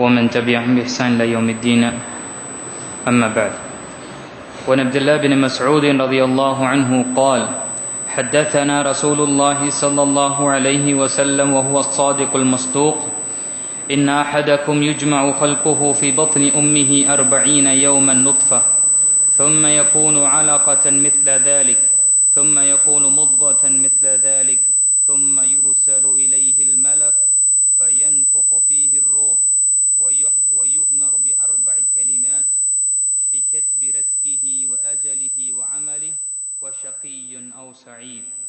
ومن تبعهم بإحسان إلى يوم الدين. أما بعد. وعن عبد الله بن مسعود رضي الله عنه قال حدثنا رسول الله صلى الله عليه وسلم وهو الصادق المصدوق. إن أحدكم يجمع خلقه في بطن وَشَقِيٌّ شقي أو سعيد.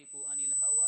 yantiqu anil hawa